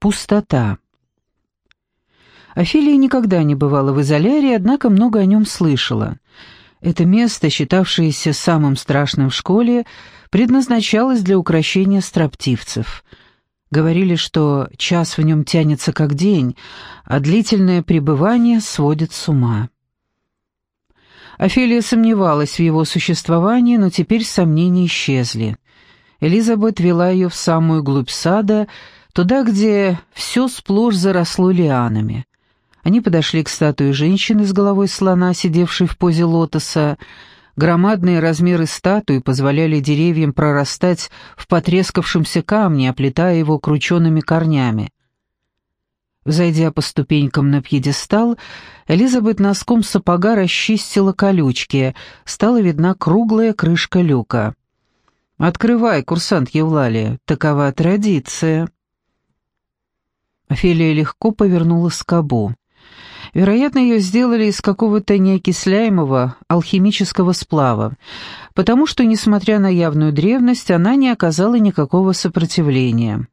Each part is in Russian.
Пустота. Офелия никогда не бывала в изолярии, однако много о нем слышала. Это место, считавшееся самым страшным в школе, предназначалось для укрощения строптивцев. Говорили, что час в нем тянется как день, а длительное пребывание сводит с ума. Офелия сомневалась в его существовании, но теперь сомнения исчезли. Элизабет вела ее в самую глубь сада, туда, где все сплошь заросло лианами. Они подошли к статуе женщины с головой слона, сидевшей в позе лотоса. Громадные размеры статуи позволяли деревьям прорастать в потрескавшемся камне, оплетая его крученными корнями. Взойдя по ступенькам на пьедестал, Элизабет носком сапога расчистила колючки, стала видна круглая крышка люка. «Открывай, курсант Евлалия, такова традиция». Офелия легко повернула скобу. Вероятно, ее сделали из какого-то неокисляемого алхимического сплава, потому что, несмотря на явную древность, она не оказала никакого сопротивления.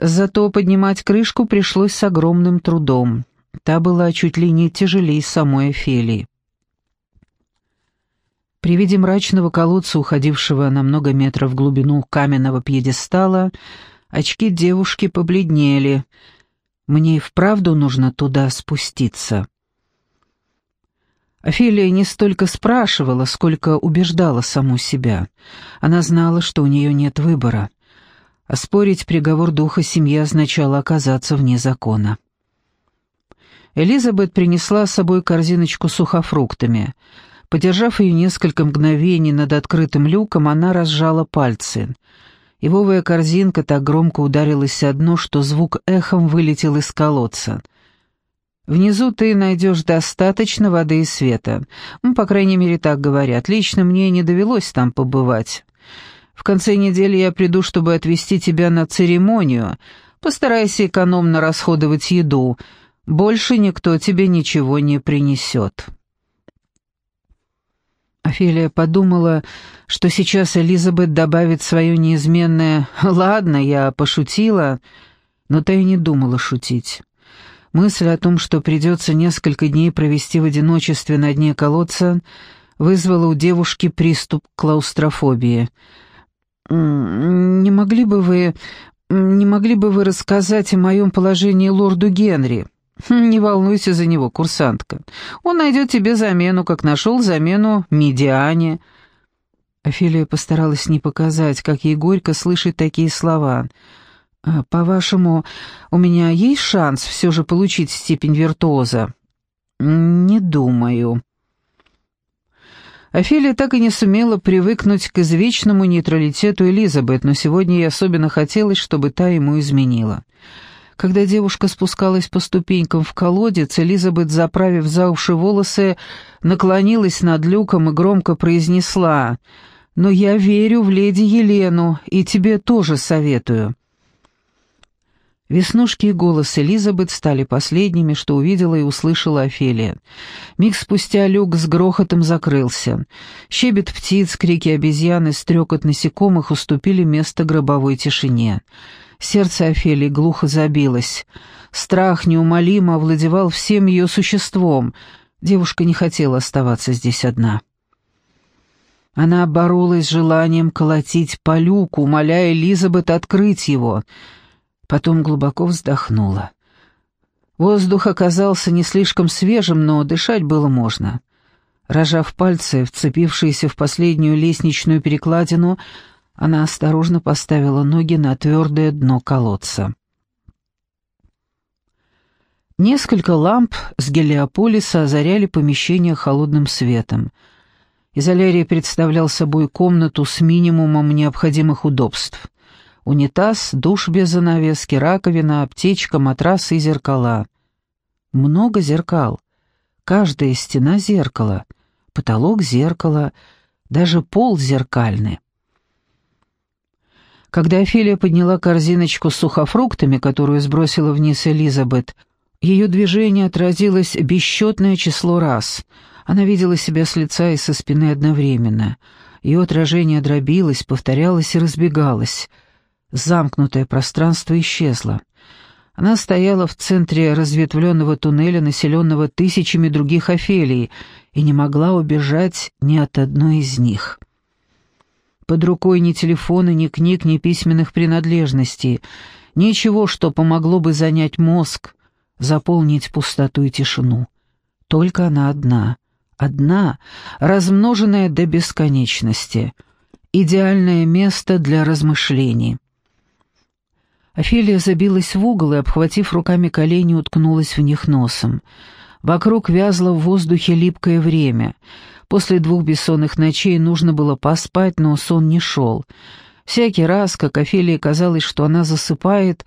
Зато поднимать крышку пришлось с огромным трудом. Та была чуть ли не тяжелее самой Офелии. При виде мрачного колодца, уходившего на много метров в глубину каменного пьедестала, очки девушки побледнели. «Мне и вправду нужно туда спуститься». Офелия не столько спрашивала, сколько убеждала саму себя. Она знала, что у нее нет выбора. Оспорить приговор духа семьи означало оказаться вне закона. Элизабет принесла с собой корзиночку с сухофруктами — Подержав ее несколько мгновений над открытым люком, она разжала пальцы. Ивовая корзинка так громко ударилась о дно, что звук эхом вылетел из колодца. «Внизу ты найдешь достаточно воды и света. Ну, по крайней мере, так говорят. Лично мне не довелось там побывать. В конце недели я приду, чтобы отвезти тебя на церемонию. Постарайся экономно расходовать еду. Больше никто тебе ничего не принесет». Офелия подумала, что сейчас Элизабет добавит свое неизменное «Ладно, я пошутила», но та и не думала шутить. Мысль о том, что придется несколько дней провести в одиночестве на дне колодца, вызвала у девушки приступ клаустрофобии. «Не могли бы вы... не могли бы вы рассказать о моем положении лорду Генри?» Хм, «Не волнуйся за него, курсантка. Он найдет тебе замену, как нашел замену Медиане». Офелия постаралась не показать, как ей горько слышать такие слова. «А, «По-вашему, у меня есть шанс все же получить степень виртуоза?» «Не думаю». Офелия так и не сумела привыкнуть к извечному нейтралитету Элизабет, но сегодня ей особенно хотелось, чтобы та ему изменила. Когда девушка спускалась по ступенькам в колодец, Элизабет, заправив за уши волосы, наклонилась над люком и громко произнесла «Но я верю в леди Елену, и тебе тоже советую». Веснушки и голос Элизабет стали последними, что увидела и услышала Офелия. Миг спустя люк с грохотом закрылся. Щебет птиц, крики обезьян и стрекот насекомых уступили место гробовой тишине. Сердце Офелии глухо забилось. Страх неумолимо овладевал всем ее существом. Девушка не хотела оставаться здесь одна. Она боролась с желанием колотить по люку, умоляя Элизабет открыть его. Потом глубоко вздохнула. Воздух оказался не слишком свежим, но дышать было можно. Рожав пальцы, вцепившиеся в последнюю лестничную перекладину, она осторожно поставила ноги на твердое дно колодца. Несколько ламп с гелиополиса озаряли помещение холодным светом. Изолярий представлял собой комнату с минимумом необходимых удобств. Унитаз, душ без занавески, раковина, аптечка, матрас и зеркала. Много зеркал. Каждая стена — зеркало, потолок — зеркало, даже пол зеркальный. Когда Офелия подняла корзиночку с сухофруктами, которую сбросила вниз Элизабет, ее движение отразилось бесчетное число раз. Она видела себя с лица и со спины одновременно. Ее отражение дробилось, повторялось и разбегалось. Замкнутое пространство исчезло. Она стояла в центре разветвленного туннеля, населенного тысячами других Офелий, и не могла убежать ни от одной из них. Под рукой ни телефона, ни книг, ни письменных принадлежностей, ничего, что помогло бы занять мозг, заполнить пустоту и тишину. Только она одна, одна, размноженная до бесконечности. Идеальное место для размышлений. Офелия забилась в угол и, обхватив руками колени, уткнулась в них носом. Вокруг вязло в воздухе липкое время. После двух бессонных ночей нужно было поспать, но сон не шел. Всякий раз, как Офелии казалось, что она засыпает,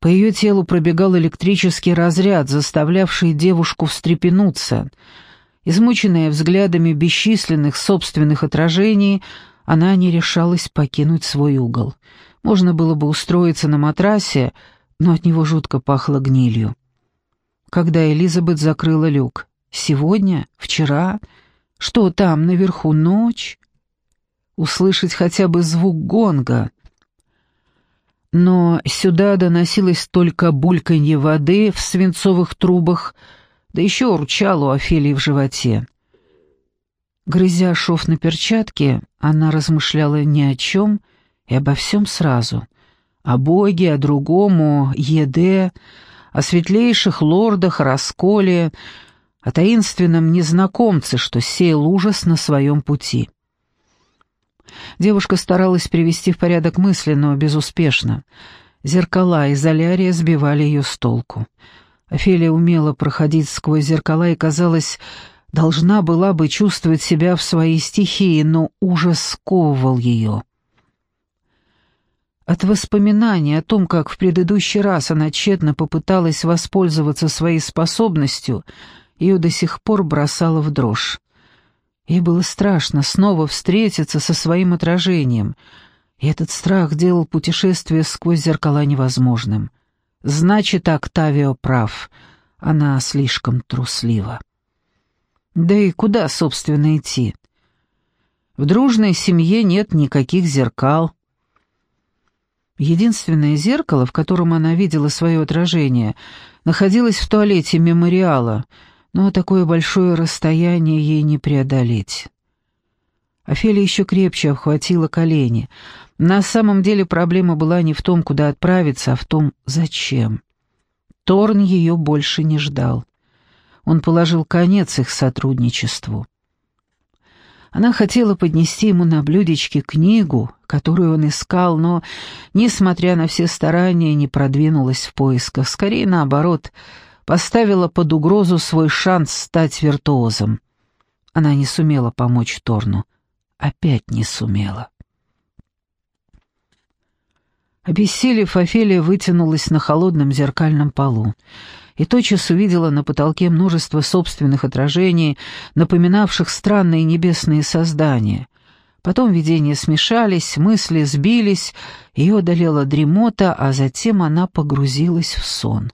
по ее телу пробегал электрический разряд, заставлявший девушку встрепенуться. Измученная взглядами бесчисленных собственных отражений, она не решалась покинуть свой угол — можно было бы устроиться на матрасе, но от него жутко пахло гнилью. Когда Элизабет закрыла люк? Сегодня? Вчера? Что там, наверху, ночь? Услышать хотя бы звук гонга. Но сюда доносилось только бульканье воды в свинцовых трубах, да еще урчало Офелии в животе. Грызя шов на перчатке, она размышляла ни о чем, и обо всем сразу. О Боге, о другому, еде, о светлейших лордах, расколе, о таинственном незнакомце, что сеял ужас на своем пути. Девушка старалась привести в порядок мысли, но безуспешно. Зеркала и изолярия сбивали ее с толку. Офелия умела проходить сквозь зеркала и, казалось, должна была бы чувствовать себя в своей стихии, но ужас сковывал ее. От воспоминаний о том, как в предыдущий раз она тщетно попыталась воспользоваться своей способностью, ее до сих пор бросало в дрожь. Ей было страшно снова встретиться со своим отражением, и этот страх делал путешествие сквозь зеркала невозможным. Значит, Октавио прав, она слишком труслива. Да и куда, собственно, идти? В дружной семье нет никаких зеркал, Единственное зеркало, в котором она видела свое отражение, находилось в туалете мемориала, но такое большое расстояние ей не преодолеть. Офелия еще крепче обхватила колени. На самом деле проблема была не в том, куда отправиться, а в том, зачем. Торн ее больше не ждал. Он положил конец их сотрудничеству. Она хотела поднести ему на блюдечке книгу, которую он искал, но, несмотря на все старания, не продвинулась в поисках. Скорее, наоборот, поставила под угрозу свой шанс стать виртуозом. Она не сумела помочь Торну. Опять не сумела. Обессилев, Офелия вытянулась на холодном зеркальном полу и тотчас увидела на потолке множество собственных отражений, напоминавших странные небесные создания. Потом видения смешались, мысли сбились, ее одолела дремота, а затем она погрузилась в сон.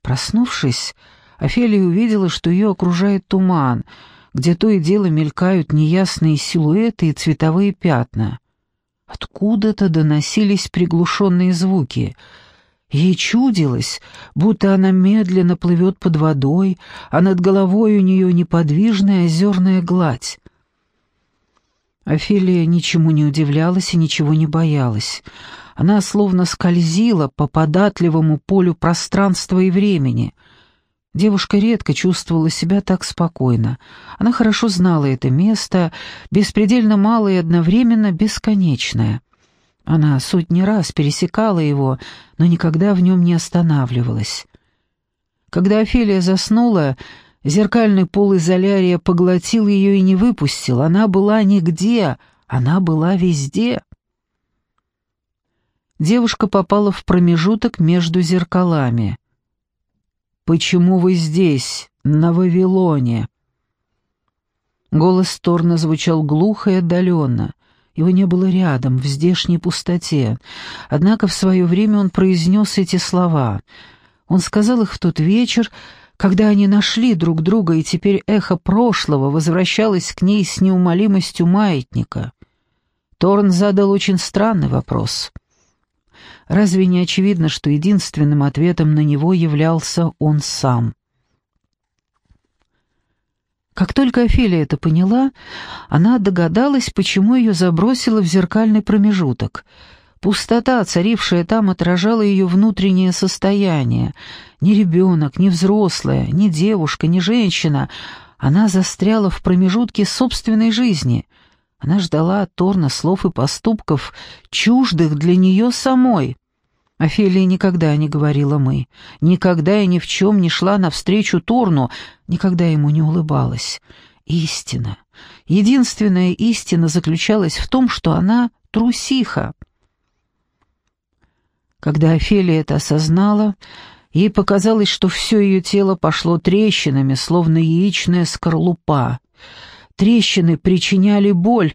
Проснувшись, Офелия увидела, что ее окружает туман, где то и дело мелькают неясные силуэты и цветовые пятна. Откуда-то доносились приглушенные звуки — Ей чудилось, будто она медленно плывет под водой, а над головой у нее неподвижная озерная гладь. Офелия ничему не удивлялась и ничего не боялась. Она словно скользила по податливому полю пространства и времени. Девушка редко чувствовала себя так спокойно. Она хорошо знала это место, беспредельно малое и одновременно бесконечное. Она сотни раз пересекала его, но никогда в нем не останавливалась. Когда Офелия заснула, зеркальный пол изолярия поглотил ее и не выпустил. Она была нигде, она была везде. Девушка попала в промежуток между зеркалами. «Почему вы здесь, на Вавилоне?» Голос Торна звучал глухо и отдаленно. Его не было рядом, в здешней пустоте. Однако в свое время он произнес эти слова. Он сказал их в тот вечер, когда они нашли друг друга, и теперь эхо прошлого возвращалось к ней с неумолимостью маятника. Торн задал очень странный вопрос. Разве не очевидно, что единственным ответом на него являлся он сам? Как только Офелия это поняла, она догадалась, почему ее забросило в зеркальный промежуток. Пустота, царившая там, отражала ее внутреннее состояние. Ни ребенок, ни взрослая, ни девушка, ни женщина. Она застряла в промежутке собственной жизни. Она ждала от Торна слов и поступков, чуждых для нее самой. Офелия никогда не говорила «мы», никогда и ни в чем не шла навстречу Торну, никогда ему не улыбалась. Истина, единственная истина заключалась в том, что она трусиха. Когда Офелия это осознала, ей показалось, что все ее тело пошло трещинами, словно яичная скорлупа. Трещины причиняли боль,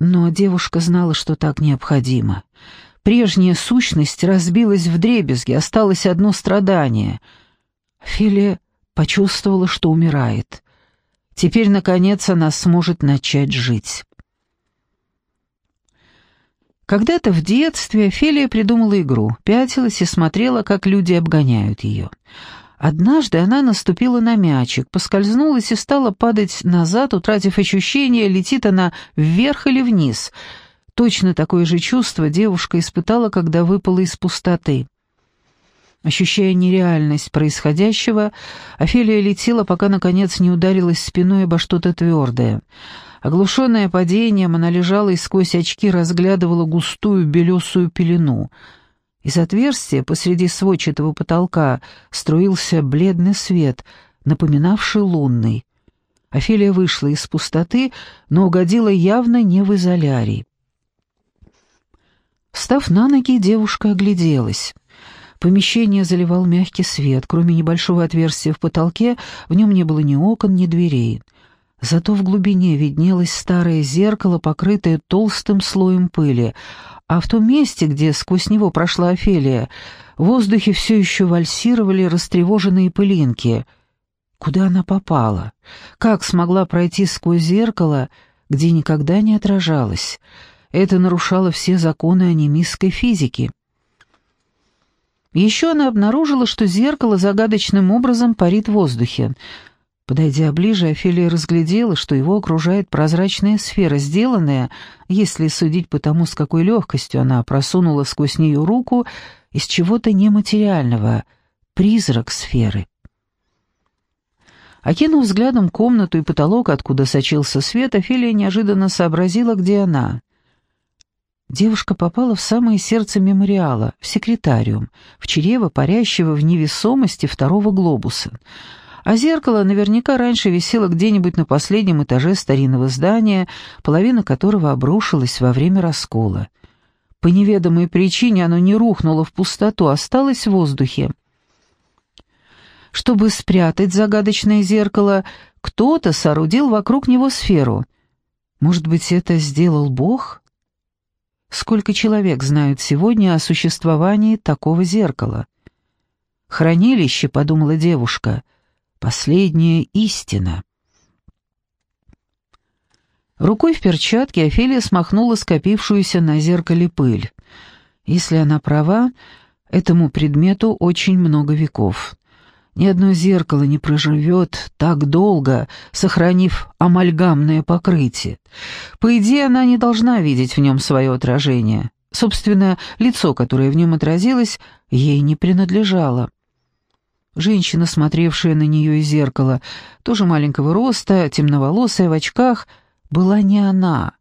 но девушка знала, что так необходимо. Прежняя сущность разбилась в дребезги, осталось одно страдание. Филия почувствовала, что умирает. Теперь, наконец, она сможет начать жить. Когда-то в детстве Офелия придумала игру, пятилась и смотрела, как люди обгоняют ее. Однажды она наступила на мячик, поскользнулась и стала падать назад, утратив ощущение, летит она вверх или вниз — Точно такое же чувство девушка испытала, когда выпала из пустоты. Ощущая нереальность происходящего, Офелия летела, пока, наконец, не ударилась спиной обо что-то твердое. Оглушенная падением, она лежала и сквозь очки разглядывала густую белесую пелену. Из отверстия посреди сводчатого потолка струился бледный свет, напоминавший лунный. Офелия вышла из пустоты, но угодила явно не в изолярий. Встав на ноги, девушка огляделась. Помещение заливал мягкий свет, кроме небольшого отверстия в потолке, в нем не было ни окон, ни дверей. Зато в глубине виднелось старое зеркало, покрытое толстым слоем пыли, а в том месте, где сквозь него прошла Офелия, в воздухе все еще вальсировали растревоженные пылинки. Куда она попала? Как смогла пройти сквозь зеркало, где никогда не отражалась? Это нарушало все законы анимистской физики. Еще она обнаружила, что зеркало загадочным образом парит в воздухе. Подойдя ближе, Офелия разглядела, что его окружает прозрачная сфера, сделанная, если судить по тому, с какой легкостью она просунула сквозь нее руку, из чего-то нематериального, призрак сферы. Окинув взглядом комнату и потолок, откуда сочился свет, Офелия неожиданно сообразила, где она. Девушка попала в самое сердце мемориала, в секретариум, в чрево парящего в невесомости второго глобуса. А зеркало наверняка раньше висело где-нибудь на последнем этаже старинного здания, половина которого обрушилась во время раскола. По неведомой причине оно не рухнуло в пустоту, осталось в воздухе. Чтобы спрятать загадочное зеркало, кто-то соорудил вокруг него сферу. Может быть, это сделал Бог? Сколько человек знают сегодня о существовании такого зеркала? «Хранилище», — подумала девушка, — «последняя истина». Рукой в перчатке Офелия смахнула скопившуюся на зеркале пыль. Если она права, этому предмету очень много веков. Ни одно зеркало не проживет так долго, сохранив амальгамное покрытие. По идее, она не должна видеть в нем свое отражение. Собственно, лицо, которое в нем отразилось, ей не принадлежало. Женщина, смотревшая на нее из зеркала, тоже маленького роста, темноволосая, в очках, была не она.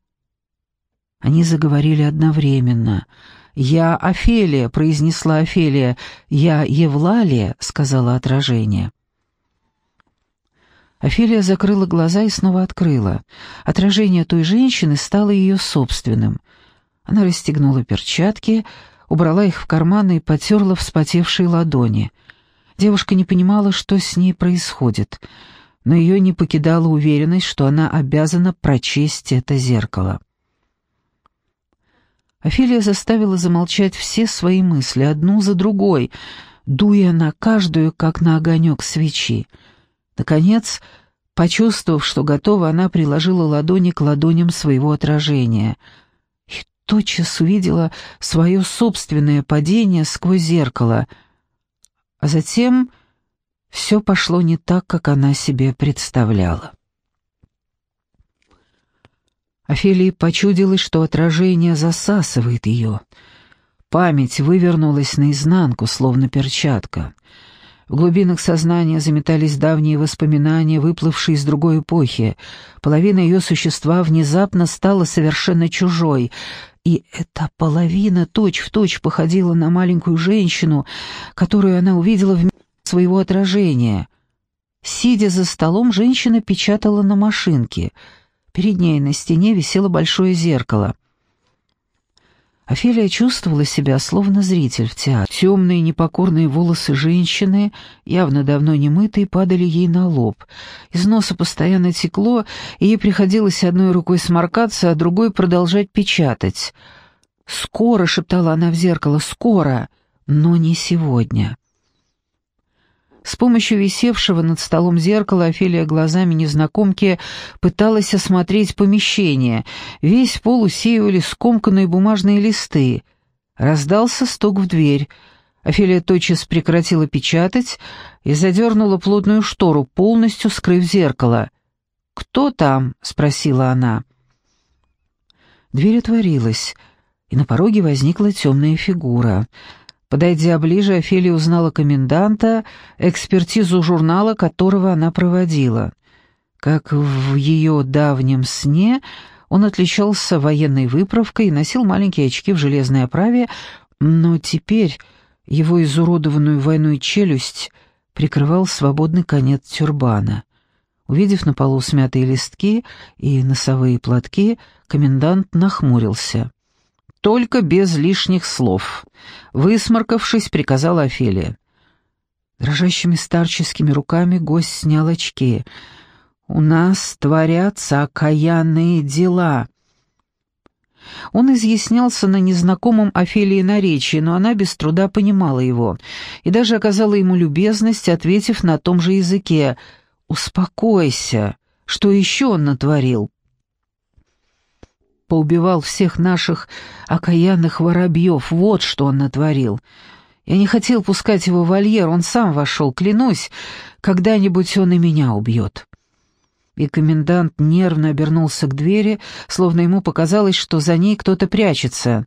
Они заговорили одновременно — «Я Офелия», — произнесла Офелия. «Я Евлалия», — сказала отражение. Офелия закрыла глаза и снова открыла. Отражение той женщины стало ее собственным. Она расстегнула перчатки, убрала их в карманы и потерла вспотевшие ладони. Девушка не понимала, что с ней происходит, но ее не покидала уверенность, что она обязана прочесть это зеркало. Офелия заставила замолчать все свои мысли, одну за другой, дуя на каждую, как на огонек свечи. Наконец, почувствовав, что готова, она приложила ладони к ладоням своего отражения. И тотчас увидела свое собственное падение сквозь зеркало, а затем все пошло не так, как она себе представляла. Офелии почудилось, что отражение засасывает ее. Память вывернулась наизнанку, словно перчатка. В глубинах сознания заметались давние воспоминания, выплывшие из другой эпохи. Половина ее существа внезапно стала совершенно чужой, и эта половина точь-в-точь точь походила на маленькую женщину, которую она увидела в своего отражения. Сидя за столом, женщина печатала на машинке — Перед ней на стене висело большое зеркало. Офелия чувствовала себя словно зритель в театре. Темные непокорные волосы женщины, явно давно не мытые, падали ей на лоб. Из носа постоянно текло, и ей приходилось одной рукой сморкаться, а другой продолжать печатать. «Скоро!» — шептала она в зеркало, «скоро!» Но не сегодня. С помощью висевшего над столом зеркала Офелия глазами незнакомки пыталась осмотреть помещение. Весь пол усеивали скомканные бумажные листы. Раздался стук в дверь. Офелия тотчас прекратила печатать и задернула плотную штору, полностью скрыв зеркало. «Кто там?» — спросила она. Дверь отворилась, и на пороге возникла темная фигура — Подойдя ближе, Офелия узнала коменданта, экспертизу журнала которого она проводила. Как в ее давнем сне, он отличался военной выправкой и носил маленькие очки в железной оправе, но теперь его изуродованную войной челюсть прикрывал свободный конец тюрбана. Увидев на полу смятые листки и носовые платки, комендант нахмурился. «Только без лишних слов», — высморкавшись, приказала Офелия. Дрожащими старческими руками гость снял очки. «У нас творятся окаянные дела». Он изъяснялся на незнакомом Офелии наречии, но она без труда понимала его и даже оказала ему любезность, ответив на том же языке «Успокойся, что еще он натворил?» Поубивал всех наших окаянных воробьев. Вот что он натворил. Я не хотел пускать его в вольер, он сам вошел, клянусь, когда-нибудь он и меня убьет». И комендант нервно обернулся к двери, словно ему показалось, что за ней кто-то прячется.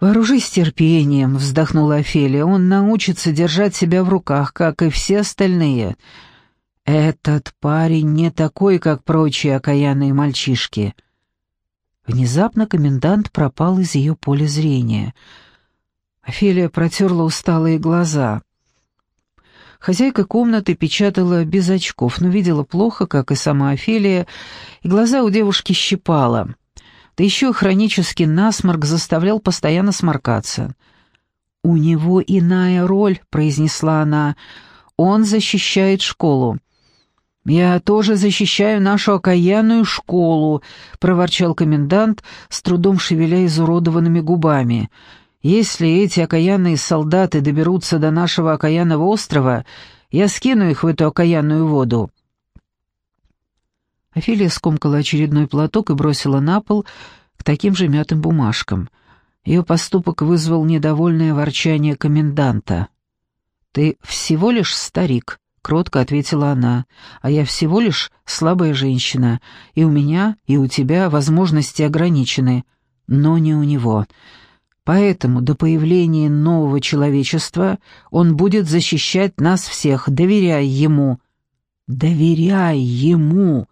«Вооружись терпением», — вздохнула Офелия, — «он научится держать себя в руках, как и все остальные». «Этот парень не такой, как прочие окаянные мальчишки». Внезапно комендант пропал из ее поля зрения. Офелия протерла усталые глаза. Хозяйка комнаты печатала без очков, но видела плохо, как и сама Офелия, и глаза у девушки щипала. Да еще хронический насморк заставлял постоянно сморкаться. «У него иная роль», — произнесла она. «Он защищает школу. «Я тоже защищаю нашу окаянную школу», — проворчал комендант, с трудом шевеля изуродованными губами. «Если эти окаянные солдаты доберутся до нашего окаянного острова, я скину их в эту окаянную воду». Офелия скомкала очередной платок и бросила на пол к таким же мятым бумажкам. Ее поступок вызвал недовольное ворчание коменданта. «Ты всего лишь старик», кротко ответила она. «А я всего лишь слабая женщина, и у меня, и у тебя возможности ограничены, но не у него. Поэтому до появления нового человечества он будет защищать нас всех, доверяй ему». «Доверяй ему!»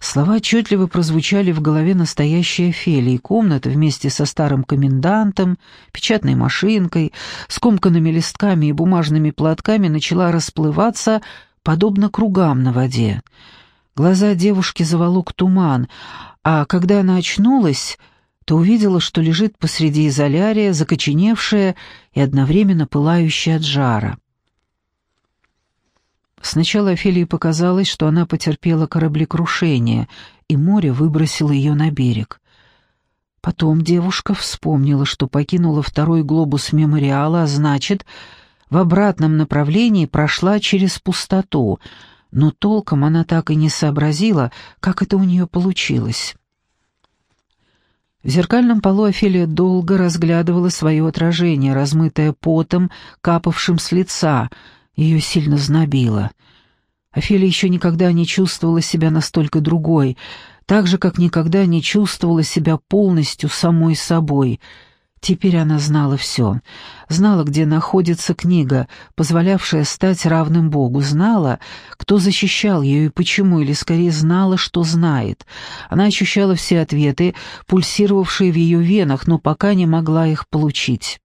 Слова отчетливо прозвучали в голове настоящей Офелии. Комната вместе со старым комендантом, печатной машинкой, скомканными листками и бумажными платками начала расплываться, подобно кругам на воде. Глаза девушки заволок туман, а когда она очнулась, то увидела, что лежит посреди изолярия, закоченевшая и одновременно пылающая от жара. Сначала Офелии показалось, что она потерпела кораблекрушение, и море выбросило ее на берег. Потом девушка вспомнила, что покинула второй глобус мемориала, а значит, в обратном направлении прошла через пустоту, но толком она так и не сообразила, как это у нее получилось. В зеркальном полу Офелия долго разглядывала свое отражение, размытое потом, капавшим с лица. Ее сильно знобило. Офелия еще никогда не чувствовала себя настолько другой, так же, как никогда не чувствовала себя полностью самой собой — Теперь она знала все. Знала, где находится книга, позволявшая стать равным Богу. Знала, кто защищал ее и почему, или скорее знала, что знает. Она ощущала все ответы, пульсировавшие в ее венах, но пока не могла их получить.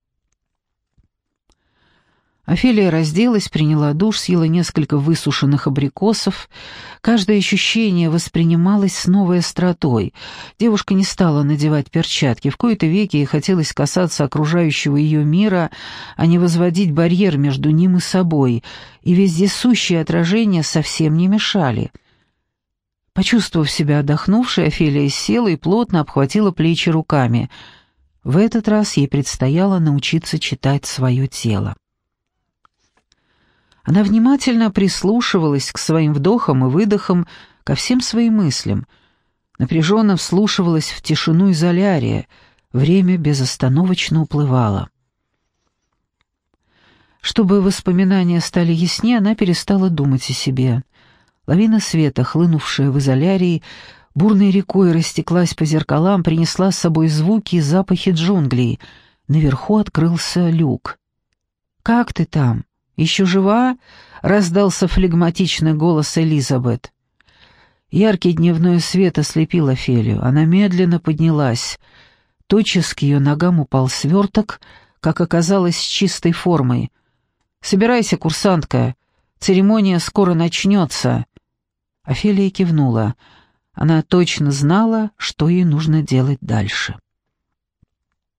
Офелия разделась, приняла душ, съела несколько высушенных абрикосов. Каждое ощущение воспринималось с новой остротой. Девушка не стала надевать перчатки. В кои-то веки ей хотелось касаться окружающего ее мира, а не возводить барьер между ним и собой, и вездесущие отражения совсем не мешали. Почувствовав себя отдохнувшей, Офелия села и плотно обхватила плечи руками. В этот раз ей предстояло научиться читать свое тело. Она внимательно прислушивалась к своим вдохам и выдохам, ко всем своим мыслям, напряженно вслушивалась в тишину изолярия, время безостановочно уплывало. Чтобы воспоминания стали яснее, она перестала думать о себе. Лавина света, хлынувшая в изолярии, бурной рекой растеклась по зеркалам, принесла с собой звуки и запахи джунглей. Наверху открылся люк. «Как ты там?» «Еще жива?» — раздался флегматичный голос Элизабет. Яркий дневной свет ослепил Офелию. Она медленно поднялась. Тотчас к ее ногам упал сверток, как оказалось, с чистой формой. «Собирайся, курсантка, церемония скоро начнется». Офелия кивнула. Она точно знала, что ей нужно делать дальше.